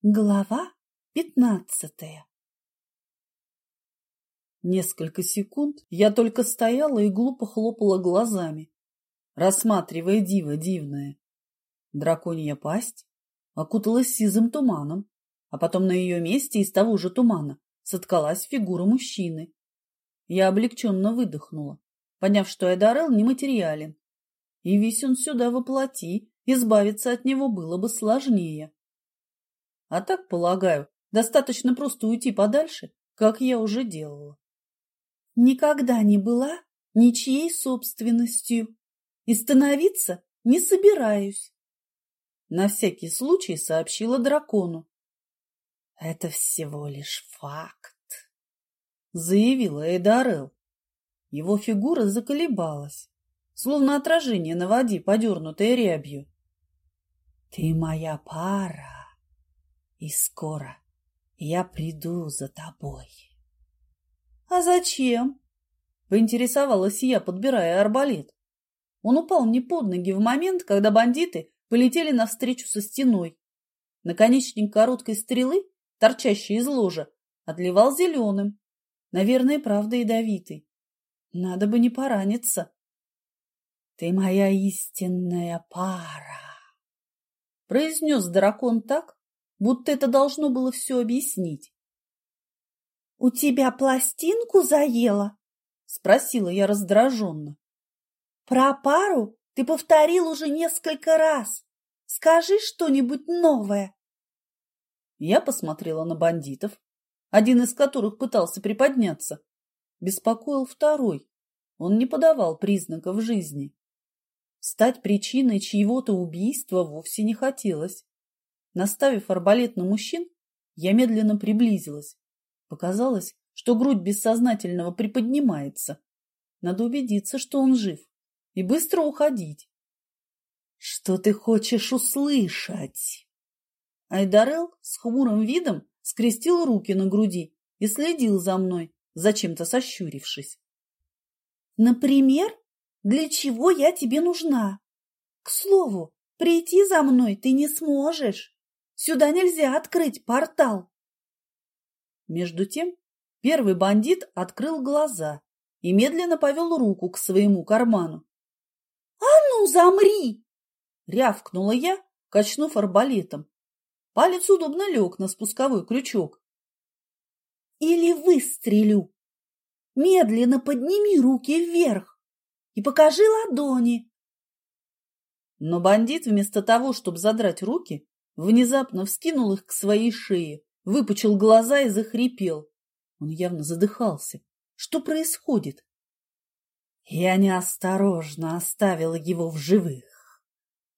Глава пятнадцатая Несколько секунд я только стояла и глупо хлопала глазами, рассматривая диво дивное. Драконья пасть окуталась сизым туманом, а потом на ее месте из того же тумана соткалась фигура мужчины. Я облегченно выдохнула, поняв, что Эдарел нематериален, и весь он сюда воплоти, избавиться от него было бы сложнее. А так, полагаю, достаточно просто уйти подальше, как я уже делала. Никогда не была ничьей собственностью и становиться не собираюсь. На всякий случай сообщила дракону. Это всего лишь факт, заявила Эдарел. Его фигура заколебалась, словно отражение на воде, подернутое рябью. Ты моя пара и скоро я приду за тобой. — А зачем? — поинтересовалась я, подбирая арбалет. Он упал мне под ноги в момент, когда бандиты полетели навстречу со стеной. Наконечник короткой стрелы, торчащий из ложа, отливал зеленым. Наверное, правда ядовитый. Надо бы не пораниться. — Ты моя истинная пара, — произнес дракон так, будто это должно было все объяснить. — У тебя пластинку заело? — спросила я раздраженно. — Про пару ты повторил уже несколько раз. Скажи что-нибудь новое. Я посмотрела на бандитов, один из которых пытался приподняться. Беспокоил второй. Он не подавал признаков жизни. Стать причиной чьего-то убийства вовсе не хотелось. Наставив арбалет на мужчин, я медленно приблизилась. Показалось, что грудь бессознательного приподнимается. Надо убедиться, что он жив, и быстро уходить. — Что ты хочешь услышать? Айдарел с хмурым видом скрестил руки на груди и следил за мной, зачем-то сощурившись. — Например, для чего я тебе нужна? К слову, прийти за мной ты не сможешь. Сюда нельзя открыть портал. Между тем первый бандит открыл глаза и медленно повел руку к своему карману. — А ну, замри! — рявкнула я, качнув арбалетом. Палец удобно лег на спусковой крючок. — Или выстрелю. Медленно подними руки вверх и покажи ладони. Но бандит вместо того, чтобы задрать руки, внезапно вскинул их к своей шее, выпучил глаза и захрипел. Он явно задыхался. Что происходит? Я неосторожно оставила его в живых.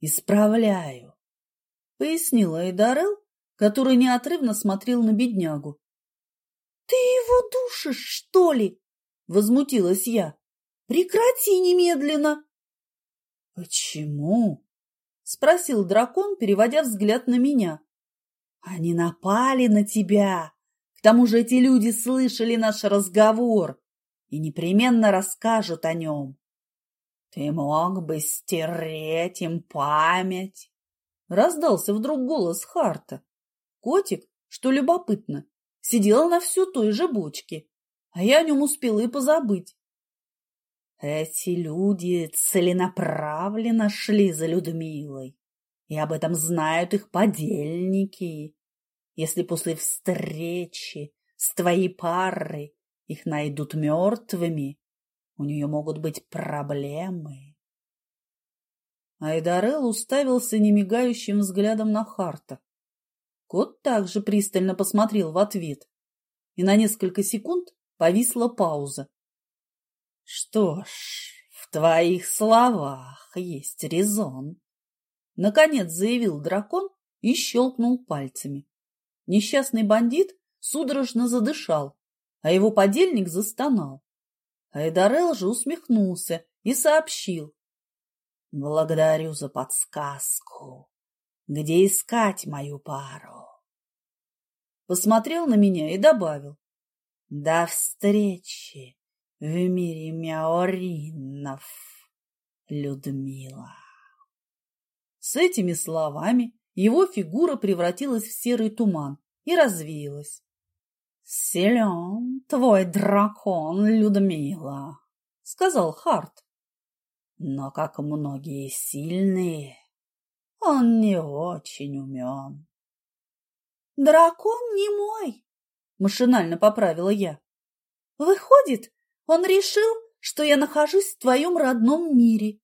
Исправляю, — пояснила Эйдарел, который неотрывно смотрел на беднягу. — Ты его душишь, что ли? — возмутилась я. — Прекрати немедленно! — Почему? — спросил дракон, переводя взгляд на меня. «Они напали на тебя. К тому же эти люди слышали наш разговор и непременно расскажут о нем. Ты мог бы стереть им память!» Раздался вдруг голос Харта. Котик, что любопытно, сидел на всю той же бочке, а я о нем успела и позабыть. Эти люди целенаправленно шли за Людмилой, и об этом знают их подельники. Если после встречи с твоей парой их найдут мертвыми, у нее могут быть проблемы. Айдарел уставился немигающим взглядом на Харта. Кот также пристально посмотрел в ответ, и на несколько секунд повисла пауза. Что ж, в твоих словах есть резон. Наконец заявил дракон и щелкнул пальцами. Несчастный бандит судорожно задышал, а его подельник застонал. Айдарел же усмехнулся и сообщил. — Благодарю за подсказку. Где искать мою пару? Посмотрел на меня и добавил. — До встречи в мире Мяоринов, Людмила. С этими словами его фигура превратилась в серый туман и развеялась. «Силен твой дракон, Людмила», — сказал Харт. «Но, как многие сильные, он не очень умен». «Дракон не мой», — машинально поправила я. «Выходит, он решил, что я нахожусь в твоем родном мире».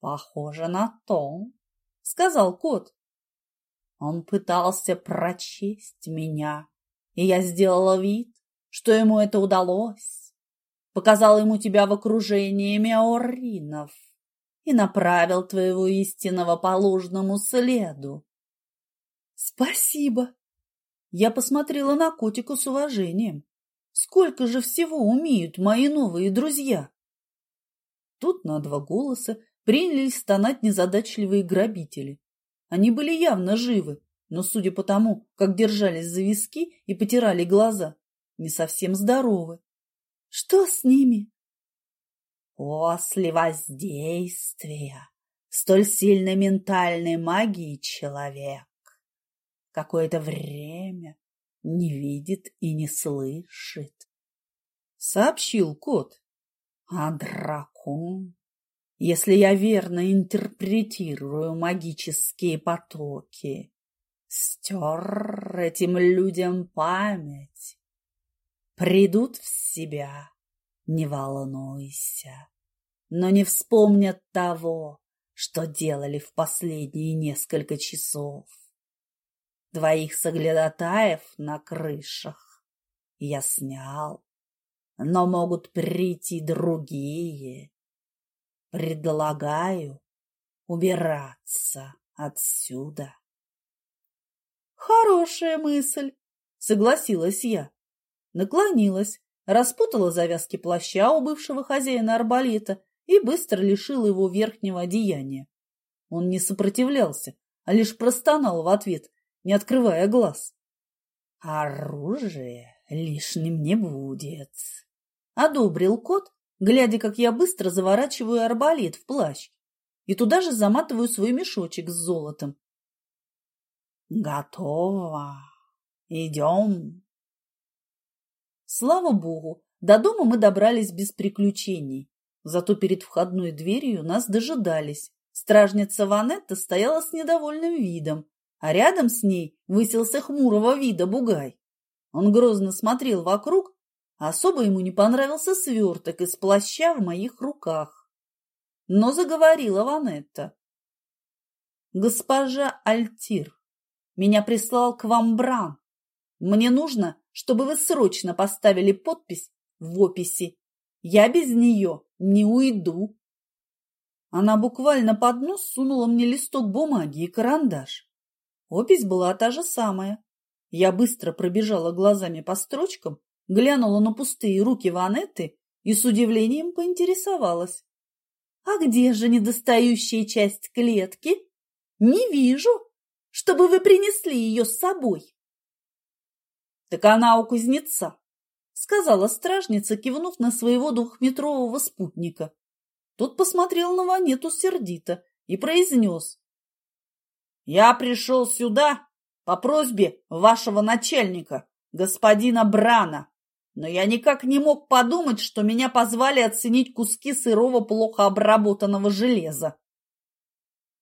«Похоже на то», — сказал кот. Он пытался прочесть меня и я сделала вид, что ему это удалось. Показал ему тебя в окружении меоринов и направил твоего истинного по ложному следу. Спасибо. Я посмотрела на котика с уважением. Сколько же всего умеют мои новые друзья? Тут на два голоса принялись стонать незадачливые грабители. Они были явно живы, но, судя по тому, как держались за виски и потирали глаза, не совсем здоровы. Что с ними? После воздействия столь сильной ментальной магии человек какое-то время не видит и не слышит, — сообщил кот. А дракон, если я верно интерпретирую магические потоки, Стер этим людям память. Придут в себя, не волнуйся, но не вспомнят того, что делали в последние несколько часов. Двоих соглядатаев на крышах я снял, но могут прийти другие. Предлагаю убираться отсюда. Хорошая мысль, согласилась я. Наклонилась, распутала завязки плаща у бывшего хозяина арбалета и быстро лишила его верхнего одеяния. Он не сопротивлялся, а лишь простонал в ответ, не открывая глаз. «Оружие лишним не будет», — одобрил кот, глядя, как я быстро заворачиваю арбалет в плащ и туда же заматываю свой мешочек с золотом. Готово. Идем. Слава богу, до дома мы добрались без приключений. Зато перед входной дверью нас дожидались. Стражница Ванетта стояла с недовольным видом, а рядом с ней высился хмурого вида бугай. Он грозно смотрел вокруг, а особо ему не понравился сверток из плаща в моих руках. Но заговорила Ванетта. «Госпожа Альтир, меня прислал к вам Бран. Мне нужно, чтобы вы срочно поставили подпись в описи. Я без нее не уйду. Она буквально под нос сунула мне листок бумаги и карандаш. Опись была та же самая. Я быстро пробежала глазами по строчкам, глянула на пустые руки Ванетты и с удивлением поинтересовалась. «А где же недостающая часть клетки? Не вижу!» чтобы вы принесли ее с собой. — Так она у кузнеца, — сказала стражница, кивнув на своего двухметрового спутника. Тот посмотрел на Ванету сердито и произнес. — Я пришел сюда по просьбе вашего начальника, господина Брана, но я никак не мог подумать, что меня позвали оценить куски сырого плохо обработанного железа.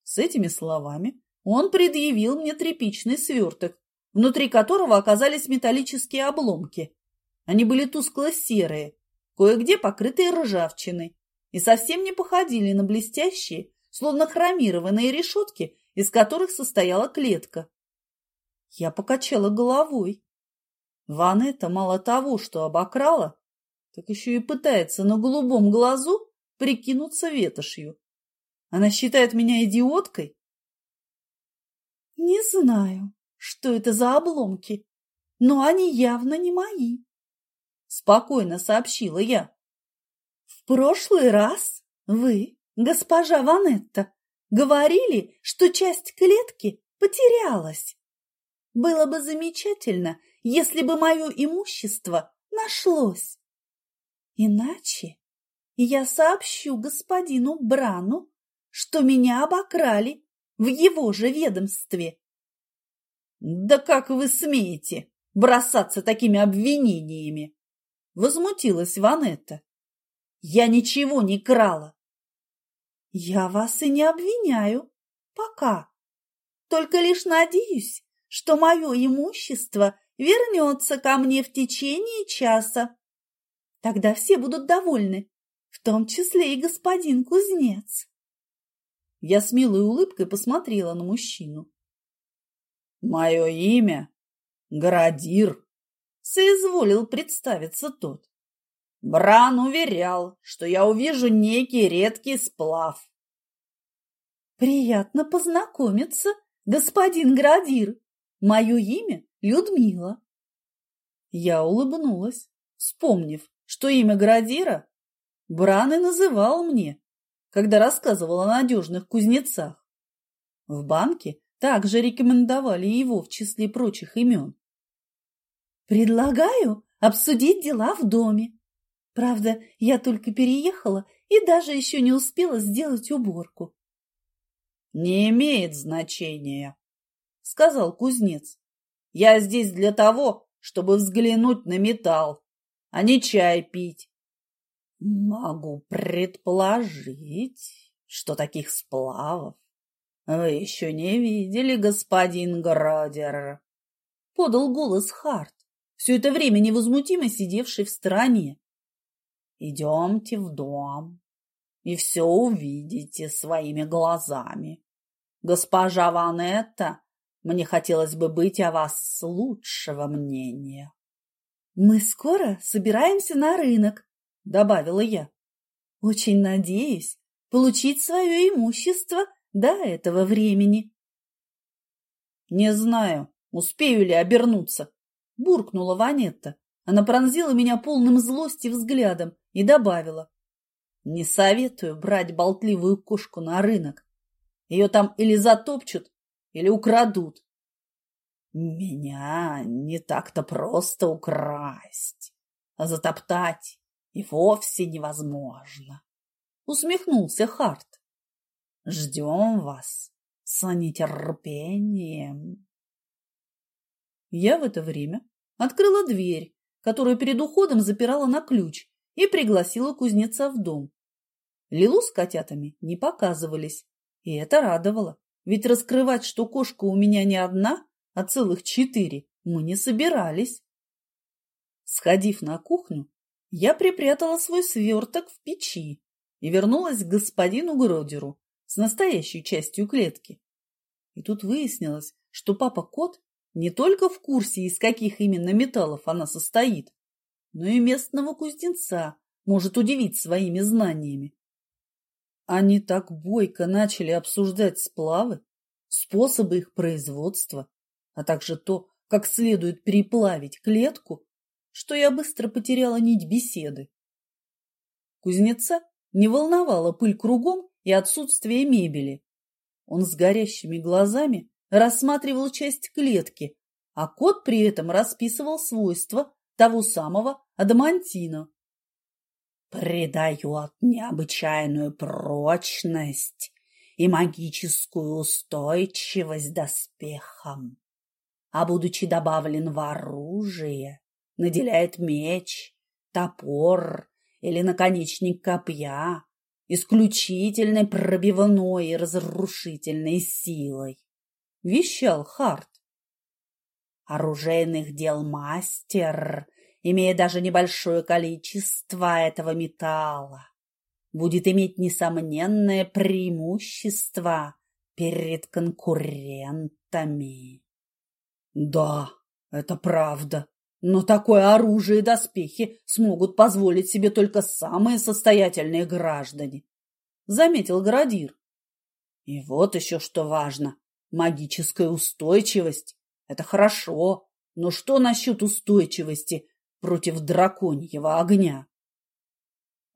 С этими словами он предъявил мне тряпичный сверток, внутри которого оказались металлические обломки. Они были тускло-серые, кое-где покрытые ржавчиной, и совсем не походили на блестящие, словно хромированные решетки, из которых состояла клетка. Я покачала головой. Ванетта мало того, что обокрала, так еще и пытается на голубом глазу прикинуться ветошью. Она считает меня идиоткой? Не знаю, что это за обломки, но они явно не мои. Спокойно сообщила я. В прошлый раз вы, госпожа Ванетта, говорили, что часть клетки потерялась. Было бы замечательно, если бы мое имущество нашлось. Иначе я сообщу господину Брану, что меня обокрали в его же ведомстве. Да как вы смеете бросаться такими обвинениями? Возмутилась Ванетта. Я ничего не крала. Я вас и не обвиняю. Пока. Только лишь надеюсь, что мое имущество вернется ко мне в течение часа. Тогда все будут довольны, в том числе и господин кузнец. Я с милой улыбкой посмотрела на мужчину. Мое имя Градир, соизволил представиться тот. Бран уверял, что я увижу некий редкий сплав. Приятно познакомиться, господин Градир. Мое имя Людмила. Я улыбнулась, вспомнив, что имя Градира Бран и называл мне, когда рассказывал о надежных кузнецах. В банке также рекомендовали его в числе прочих имен. «Предлагаю обсудить дела в доме. Правда, я только переехала и даже еще не успела сделать уборку. «Не имеет значения», — сказал кузнец. «Я здесь для того, чтобы взглянуть на металл, а не чай пить. Могу предположить, что таких сплавов вы еще не видели, господин Градер», — подал голос Харт, все это время невозмутимо сидевший в стороне. «Идемте в дом, и все увидите своими глазами. Госпожа Ванетта, мне хотелось бы быть о вас лучшего мнения. Мы скоро собираемся на рынок, добавила я. Очень надеюсь получить свое имущество до этого времени. Не знаю, успею ли обернуться, буркнула Ванетта. Она пронзила меня полным злости взглядом и добавила. Не советую брать болтливую кошку на рынок. Ее там или затопчут, или украдут. Меня не так-то просто украсть, а затоптать и вовсе невозможно. Усмехнулся Харт. Ждем вас с нетерпением. Я в это время открыла дверь, которую перед уходом запирала на ключ, и пригласила кузнеца в дом. Лилу с котятами не показывались, и это радовало, ведь раскрывать, что кошка у меня не одна, а целых четыре, мы не собирались. Сходив на кухню, я припрятала свой сверток в печи и вернулась к господину Гродеру с настоящей частью клетки. И тут выяснилось, что папа-кот не только в курсе, из каких именно металлов она состоит, но и местного кузнеца может удивить своими знаниями. Они так бойко начали обсуждать сплавы, способы их производства, а также то, как следует переплавить клетку, что я быстро потеряла нить беседы. Кузнеца не волновала пыль кругом и отсутствие мебели. Он с горящими глазами рассматривал часть клетки, а кот при этом расписывал свойства того самого адамантина. Придает необычайную прочность и магическую устойчивость доспехам, а будучи добавлен в оружие, наделяет меч, топор или наконечник копья исключительной пробивной и разрушительной силой, вещал Харт оружейных дел мастер, имея даже небольшое количество этого металла, будет иметь несомненное преимущество перед конкурентами. Да, это правда. Но такое оружие и доспехи смогут позволить себе только самые состоятельные граждане, заметил Градир. И вот еще что важно – магическая устойчивость это хорошо, но что насчет устойчивости против драконьего огня?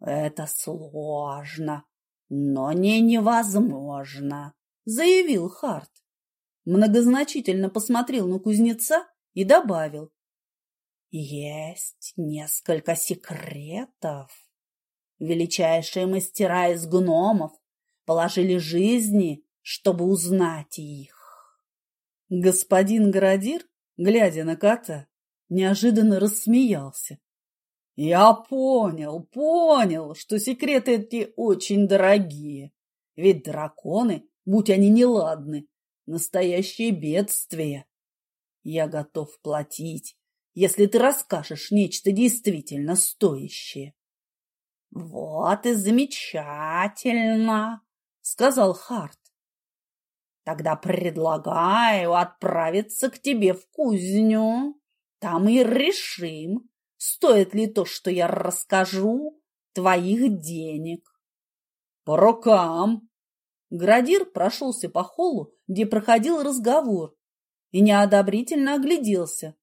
Это сложно, но не невозможно, заявил Харт. Многозначительно посмотрел на кузнеца и добавил. Есть несколько секретов. Величайшие мастера из гномов положили жизни, чтобы узнать их. Господин Градир, глядя на кота, неожиданно рассмеялся. Я понял, понял, что секреты эти очень дорогие. Ведь драконы, будь они неладны, настоящее бедствие. Я готов платить, если ты расскажешь нечто действительно стоящее. — Вот и замечательно, — сказал Харт. — Тогда предлагаю отправиться к тебе в кузню. Там и решим, Стоит ли то, что я расскажу, твоих денег? По рукам. Градир прошелся по холлу, где проходил разговор, и неодобрительно огляделся.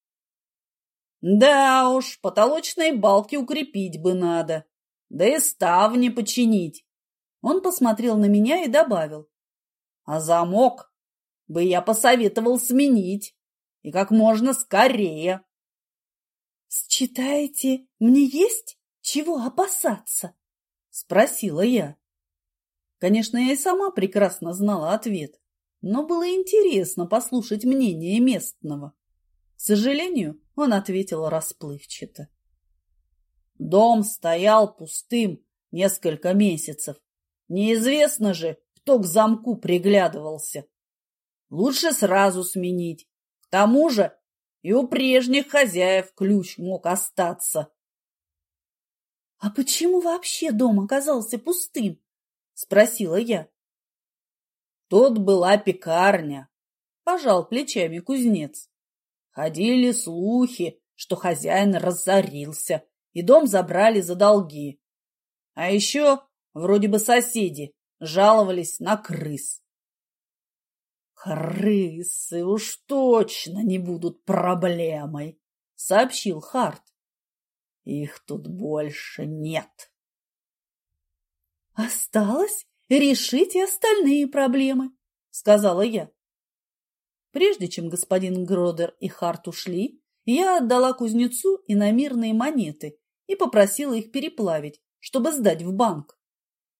Да уж, потолочные балки укрепить бы надо, да и ставни починить. Он посмотрел на меня и добавил. А замок бы я посоветовал сменить, и как можно скорее. «Считаете, мне есть чего опасаться?» — спросила я. Конечно, я и сама прекрасно знала ответ, но было интересно послушать мнение местного. К сожалению, он ответил расплывчато. Дом стоял пустым несколько месяцев. Неизвестно же, кто к замку приглядывался. Лучше сразу сменить. К тому же и у прежних хозяев ключ мог остаться. — А почему вообще дом оказался пустым? — спросила я. — Тут была пекарня, — пожал плечами кузнец. Ходили слухи, что хозяин разорился, и дом забрали за долги. А еще, вроде бы соседи, жаловались на крыс. «Крысы уж точно не будут проблемой», — сообщил Харт. «Их тут больше нет». «Осталось решить и остальные проблемы», — сказала я. Прежде чем господин Гродер и Харт ушли, я отдала кузнецу иномирные монеты и попросила их переплавить, чтобы сдать в банк.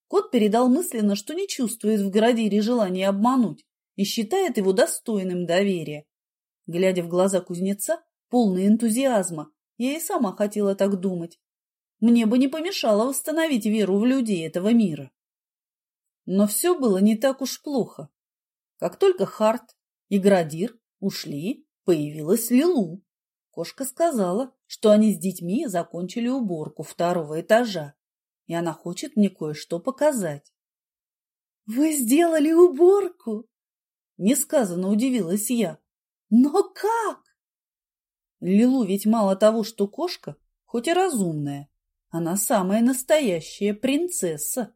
Кот передал мысленно, что не чувствует в Градире желания обмануть, и считает его достойным доверия. Глядя в глаза кузнеца, полный энтузиазма, я и сама хотела так думать. Мне бы не помешало восстановить веру в людей этого мира. Но все было не так уж плохо. Как только Харт и Градир ушли, появилась Лилу. Кошка сказала, что они с детьми закончили уборку второго этажа, и она хочет мне кое-что показать. — Вы сделали уборку? Несказанно удивилась я. Но как? Лилу ведь мало того, что кошка, хоть и разумная, она самая настоящая принцесса.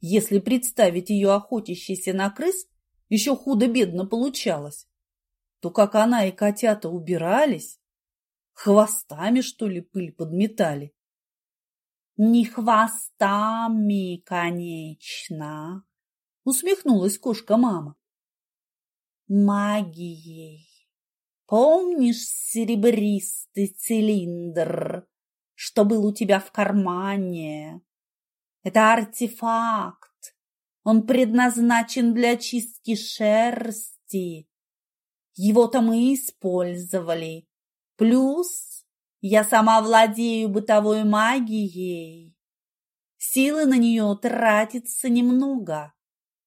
Если представить ее охотящейся на крыс, еще худо-бедно получалось, то как она и котята убирались, хвостами, что ли, пыль подметали. Не хвостами, конечно, усмехнулась кошка-мама магией. Помнишь серебристый цилиндр, что был у тебя в кармане? Это артефакт. Он предназначен для чистки шерсти. Его-то мы использовали. Плюс я сама владею бытовой магией. Силы на нее тратится немного,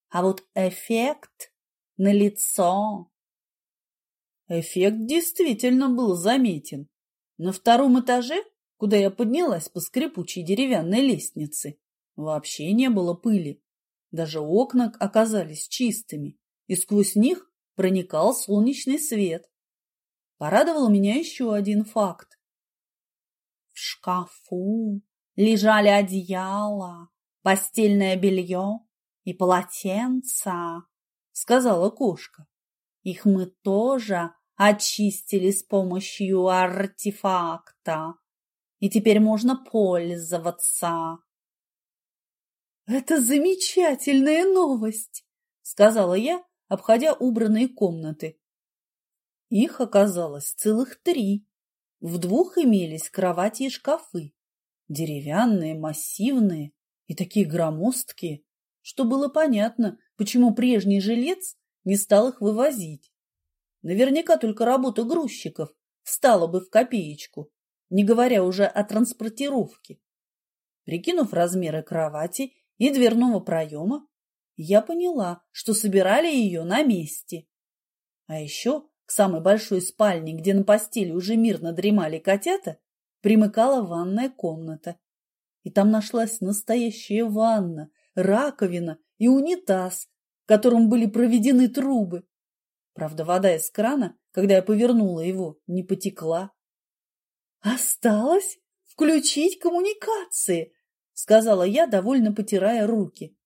а вот эффект на лицо. Эффект действительно был заметен. На втором этаже, куда я поднялась по скрипучей деревянной лестнице, вообще не было пыли. Даже окна оказались чистыми, и сквозь них проникал солнечный свет. Порадовал меня еще один факт. Шкафу лежали одеяло, постельное белье и полотенца сказала кошка. Их мы тоже очистили с помощью артефакта, и теперь можно пользоваться. Это замечательная новость, сказала я, обходя убранные комнаты. Их оказалось целых три. В двух имелись кровати и шкафы, деревянные, массивные и такие громоздкие, что было понятно, почему прежний жилец не стал их вывозить. Наверняка только работа грузчиков встала бы в копеечку, не говоря уже о транспортировке. Прикинув размеры кровати и дверного проема, я поняла, что собирали ее на месте. А еще самой большой спальне, где на постели уже мирно дремали котята, примыкала ванная комната. И там нашлась настоящая ванна, раковина и унитаз, в котором были проведены трубы. Правда, вода из крана, когда я повернула его, не потекла. «Осталось включить коммуникации», — сказала я, довольно потирая руки.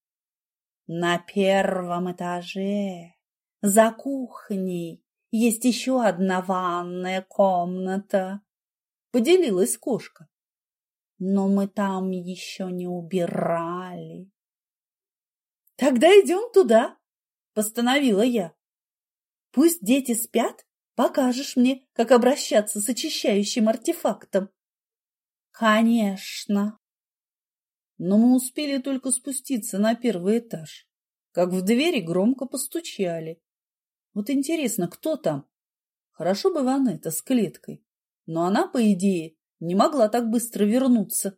«На первом этаже, за кухней, есть еще одна ванная комната», — поделилась кошка. «Но мы там еще не убирали». «Тогда идем туда», — постановила я. «Пусть дети спят, покажешь мне, как обращаться с очищающим артефактом». «Конечно». Но мы успели только спуститься на первый этаж, как в двери громко постучали. Вот интересно, кто там? Хорошо бы Ванетта с клеткой, но она, по идее, не могла так быстро вернуться.